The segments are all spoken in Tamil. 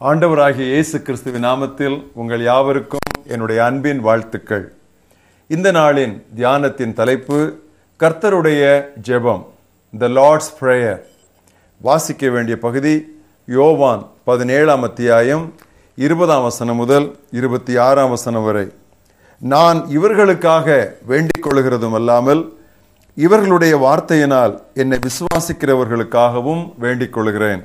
ஆண்டவராகிய இயேசு கிறிஸ்துவின் நாமத்தில் உங்கள் யாவருக்கும் என்னுடைய அன்பின் வாழ்த்துக்கள். இந்த நாளின் தியானத்தின் தலைப்பு கர்த்தருடைய ஜெபம் த லார்ட்ஸ் ப்ரேயர் வாசிக்க வேண்டிய பகுதி யோவான் பதினேழாம் அத்தியாயம் இருபதாம் வசனம் முதல் இருபத்தி ஆறாம் வசனம் வரை. நான் இவர்களுக்காக வேண்டிக் கொள்கிறதும் அல்லாமல் இவர்களுடைய வார்த்தையினால் என்னை விசுவாசிக்கிறவர்களுக்காகவும் வேண்டிக் கொள்கிறேன்.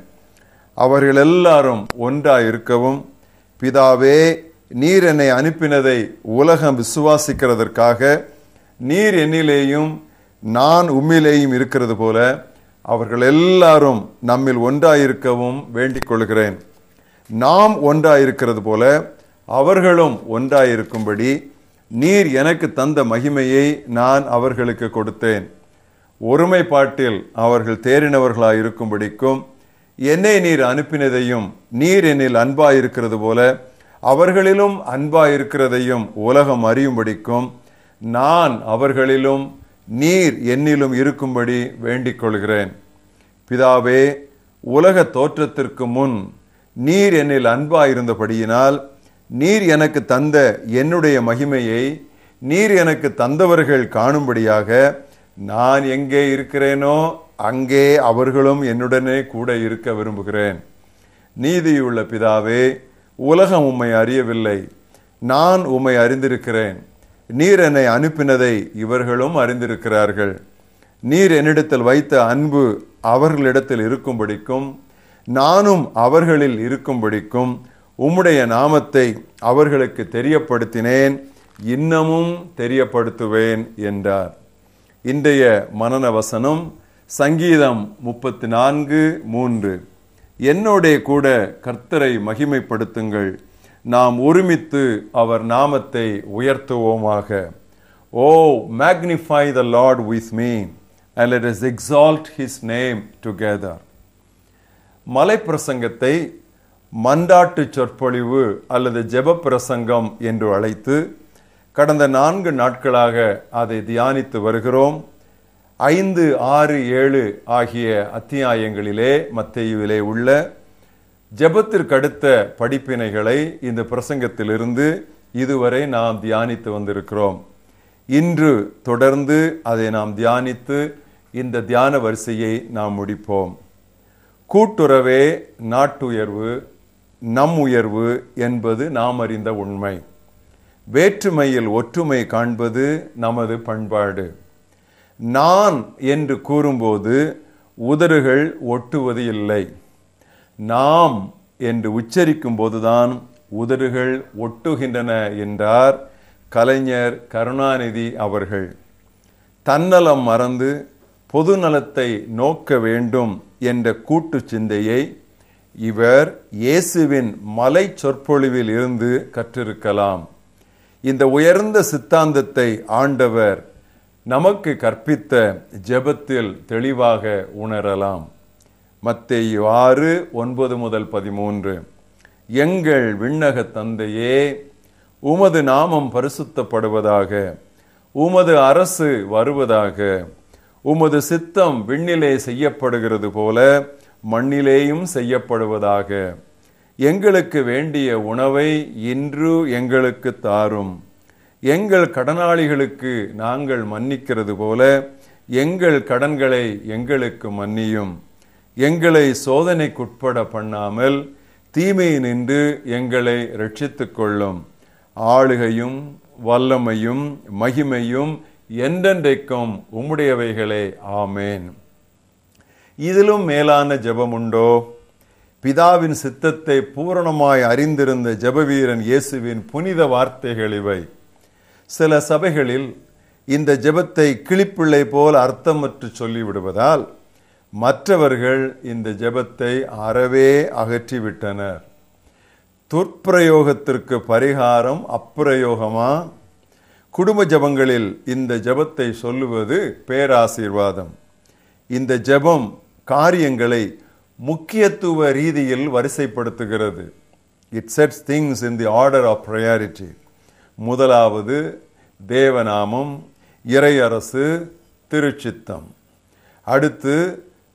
அவர்கள் எல்லாரும் ஒன்றாய் இருக்கவும் பிதாவே நீர் என்னை அனுப்பினதை உலகம் விசுவாசிக்கிறதற்காக நீர் என்னிலேயும் நான் உம்மிலேயும் இருக்கிறது போல அவர்கள் எல்லாரும் நம்மில் ஒன்றாயிருக்கவும் வேண்டிக் கொள்கிறேன். நாம் ஒன்றாயிருக்கிறது போல அவர்களும் ஒன்றாயிருக்கும்படி நீர் எனக்கு தந்த மகிமையை நான் அவர்களுக்கு கொடுத்தேன். ஒருமைப்பாட்டில் அவர்கள் தேறினவர்களாயிருக்கும்படிக்கும் என்னை நீர் அனுப்பினதையும் நீர் என்னில் அன்பாயிருக்கிறது போல அவர்களிலும் அன்பாயிருக்கிறதையும் உலகம் அறியும்படிக்கும் நான் அவர்களிலும் நீர் என்னிலும் இருக்கும்படி வேண்டிக் கொள்கிறேன் பிதாவே உலக தோற்றத்திற்கு முன் நீர் என்னில் அன்பாயிருந்தபடியினால் நீர் எனக்கு தந்த என்னுடைய மகிமையை நீர் எனக்கு தந்தவர்கள் காணும்படியாக நான் எங்கே இருக்கிறேனோ அங்கே அவர்களும் என்னுடனே கூட இருக்க விரும்புகிறேன். நீதியுள்ள பிதாவே உலகம் உம்மை அறியவில்லை. நான் உம்மை அறிந்திருக்கிறேன். நீர் என்னை அனுப்பினதை இவர்களும் அறிந்திருக்கிறார்கள். நீர் என்னிடத்தில் வைத்த அன்பு அவர்களிடத்தில் இருக்கும்படிக்கும் நானும் அவர்களில் இருக்கும்படிக்கும் உம்முடைய நாமத்தை அவர்களுக்கு தெரியப்படுத்தினேன். இன்னமும் தெரியப்படுத்துவேன் என்றார். இன்றைய மனன வசனம் சங்கீதம் முப்பத்தி நான்கு மூன்று. என்னோடே கூட கர்த்தரை மகிமைப்படுத்துங்கள். நாம் ஒருமித்து அவர் நாமத்தை உயர்த்துவோமாக. O magnify the Lord with me and let us exalt his name together மலை பிரசங்கத்தை மண்டாட்டு சொற்பொழிவு அல்லது ஜெப பிரசங்கம் என்று அழைத்து கடந்த நான்கு நாட்களாக அதை தியானித்து வருகிறோம். ஐந்து ஆறு ஏழு ஆகிய அத்தியாயங்களிலே மத்தையுவிலே உள்ள ஜபத்திற்கடுத்த படிப்பினைகளை இந்த பிரசங்கத்திலிருந்து இதுவரை நாம் தியானித்து வந்திருக்கிறோம். இன்று தொடர்ந்து அதை நாம் தியானித்து இந்த தியான வரிசையை நாம் முடிப்போம். கூட்டுறவே நாட்டுயர்வு நம் உயர்வு என்பது நாம் அறிந்த உண்மை. வேற்றுமையில் ஒற்றுமை காண்பது நமது பண்பாடு. நான் என்று கூறும்போது உதடுகள் ஒட்டுவது இல்லை. நாம் என்று உச்சரிக்கும் போதுதான் உதடுகள் ஒட்டுகின்றன என்றார் கலைஞர் கருணாநிதி அவர்கள். தன்னலம் மறந்து பொது நலத்தை நோக்க வேண்டும் என்ற கூட்டு சிந்தையை இவர் இயேசுவின் மலை சொற்பொழிவில் இருந்து கற்றிருக்கலாம். இந்த உயர்ந்த சித்தாந்தத்தை ஆண்டவர் நமக்கு கற்பித்த ஜெபத்தில் தெளிவாக உணரலாம். மத்தேயு ஆறு ஒன்பது முதல் பதிமூன்று. எங்கள் விண்ணக தந்தையே உமது நாமம் பரிசுத்தப்படுவதாக உமது அரசு வருவதாக உமது சித்தம் விண்ணிலே செய்யப்படுகிறது போல மண்ணிலேயும் செய்யப்படுவதாக. எங்களுக்கு வேண்டிய உணவை இன்று எங்களுக்கு தாரும். எங்கள் கடனாளிகளுக்கு நாங்கள் மன்னிக்கிறது போல எங்கள் கடன்களை எங்களுக்கு மன்னியும். எங்களை சோதனைக்குட்பட பண்ணாமல் தீமை நின்று எங்களை ரட்சித்து கொள்ளும். ஆளுகையும் வல்லமையும் மகிமையும் என்றென்றைக்கும் உம்முடையவைகளே. ஆமேன். இதிலும் மேலான ஜெபம் உண்டோ பிதாவின் சித்தத்தை பூரணமாய் அறிந்திருந்த ஜெபவீரன் இயேசுவின் புனித வார்த்தைகள் இவை. சில சபைகளில் இந்த ஜெபத்தை கிளிப்பிள்ளை போல் அர்த்தமற்று சொல்லிவிடுவதால் மற்றவர்கள் இந்த ஜெபத்தை அறவே அகற்றிவிட்டனர். துர்ப்பிரயோகத்திற்கு பரிகாரம் அப்பிரயோகமா? குடும்ப ஜபங்களில் இந்த ஜபத்தை சொல்லுவது பேராசீர்வாதம். இந்த ஜபம் காரியங்களை முக்கியத்துவ ரீதியில் வரிசைப்படுத்துகிறது. It sets things in the order of priority முதலாவது தேவநாமம் இறையரசு திருச்சித்தம். அடுத்து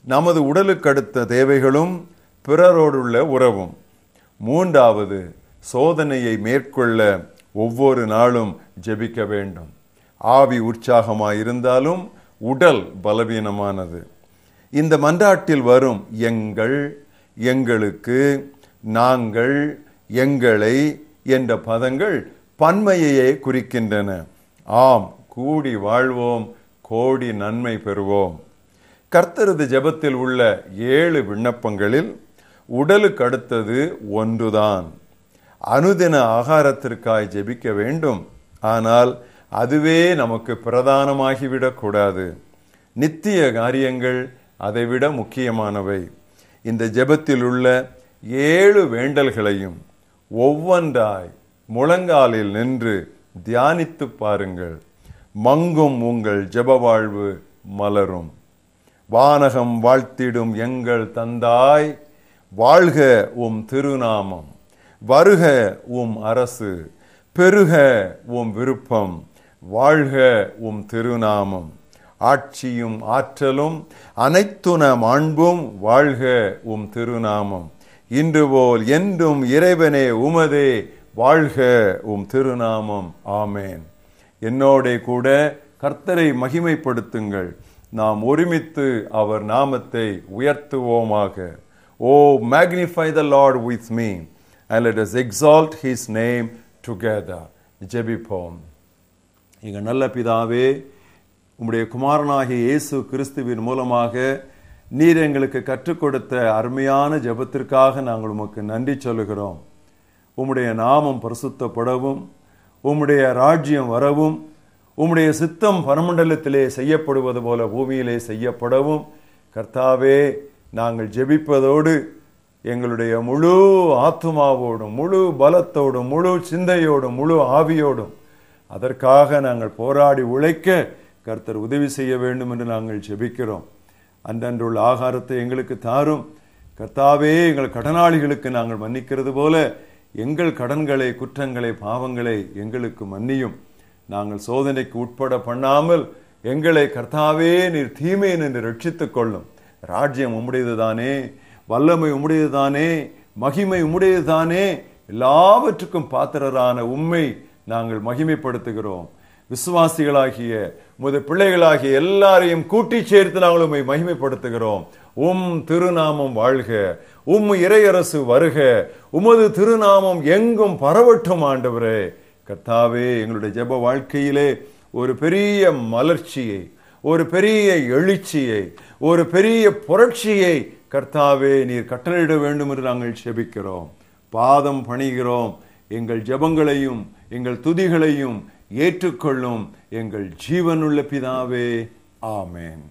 நமது உடலுக்கு அடுத்த தேவைகளும் பிறரோடுள்ள உறவும். மூன்றாவது சோதனையை மேற்கொள்ள ஒவ்வொரு நாளும் ஜெபிக்க வேண்டும். ஆவி உற்சாகமாக இருந்தாலும் உடல் பலவீனமானது. இந்த மன்றாட்டில் வரும் எங்கள் எங்களுக்கு நாங்கள் எங்களை என்ற பதங்கள் பன்மையையே குறிக்கின்றன. ஆம் கூடி வாழ்வோம் கோடி நன்மை பெறுவோம். கர்த்தரது ஜெபத்தில் உள்ள ஏழு விண்ணப்பங்களில் உடலுக்கு அடுத்தது ஒன்றுதான். அனுதின ஆகாரத்திற்காய் ஜெபிக்க வேண்டும். ஆனால் அதுவே நமக்கு பிரதானமாகிவிடக்கூடாது நித்திய காரியங்கள் அதைவிட முக்கியமானவை. இந்த ஜெபத்தில் உள்ள ஏழு வேண்டல்களையும் ஒவ்வொன்றாய் முழங்காலில் நின்று தியானித்து பாருங்கள். மங்கும் உங்கள் ஜெப வாழ்வு மலரும். வானகம் வாழ்த்திடும் எங்கள் தந்தாய் வாழ்க உம் திருநாமம். வருக உம் அரசு பெருக உம் விருப்பம் வாழ்க உம் திருநாமம். ஆட்சியும் ஆற்றலும் அனைத்துன மாண்பும் வாழ்க உம் திருநாமம். இன்று போல் என்றும் இறைவனே உமதே வாழ்க உம் திருநாமம். ஆமேன். என்னோட கூட கர்த்தரை மகிமைப்படுத்துங்கள். நாம் ஒருமித்து அவர் நாமத்தை உயர்த்துவோமாக. O magnify the Lord with me and let us exalt his name together ஜெபிப்போம். எங்கள் நல்ல பிதாவே உம்முடைய குமாரனாகிய இயேசு கிறிஸ்துவின் மூலமாக நீர் எங்களுக்கு கற்றுக் கொடுத்த அருமையான ஜெபத்திற்காக நாங்கள் உமக்கு நன்றி சொல்லுகிறோம். உம்முடைய நாமம் பரிசுத்தப்படவும் உம்முடைய ராஜ்யம் வரவும் உம்முடைய சித்தம் பரமண்டலத்திலே செய்யப்படுவது போல பூமியிலே செய்யப்படவும். கர்த்தாவே நாங்கள் ஜெபிப்பதோடு எங்களுடைய முழு ஆத்துமாவோடும் முழு பலத்தோடும் முழு சிந்தையோடும் முழு ஆவியோடும் அதற்காக நாங்கள் போராடி உழைக்க கர்த்தர் உதவி செய்ய வேண்டும் என்று நாங்கள் ஜெபிக்கிறோம். அன்றன்றுள்ள ஆகாரத்தை எங்களுக்கு தாரும். கர்த்தாவே எங்கள் கடனாளிகளுக்கு நாங்கள் மன்னிக்கிறது போல எங்கள் கடன்களை குற்றங்களை பாவங்களை எங்களுக்கு மன்னியும். நாங்கள் சோதனைக்கு உட்பட பண்ணாமல் எங்களை கர்த்தாவே நீர் தீமை என்று ரட்சித்து கொள்ளும். ராஜ்யம் உம்முடையதுதானே வல்லமை உம்முடையதுதானே மகிமை உம்முடையதுதானே எல்லாவற்றுக்கும் பாத்திரரான உண்மை நாங்கள் மகிமைப்படுத்துகிறோம். விசுவாசிகளாகிய முத பிள்ளைகளாகிய எல்லாரையும் கூட்டி சேர்த்து நாங்கள் உண்மை மகிமைப்படுத்துகிறோம். உம் திருநாமம் வாழ்க. உம் இறையரசு வருக. உமது திருநாமம் எங்கும் பரவட்டும் ஆண்டவரே. கர்த்தாவே எங்களுடைய ஜெப வாழ்க்கையிலே ஒரு பெரிய மலர்ச்சியை ஒரு பெரிய எழுச்சியை ஒரு பெரிய புரட்சியை கர்த்தாவே நீர் கட்டளையிட வேண்டும் என்று நாங்கள் செபிக்கிறோம் பாதம் பணிகிறோம். எங்கள் ஜெபங்களையும் எங்கள் துதிகளையும் ஏற்றுக்கொள்ளும் எங்கள் ஜீவனுள்ள பிதாவே. ஆமேன்.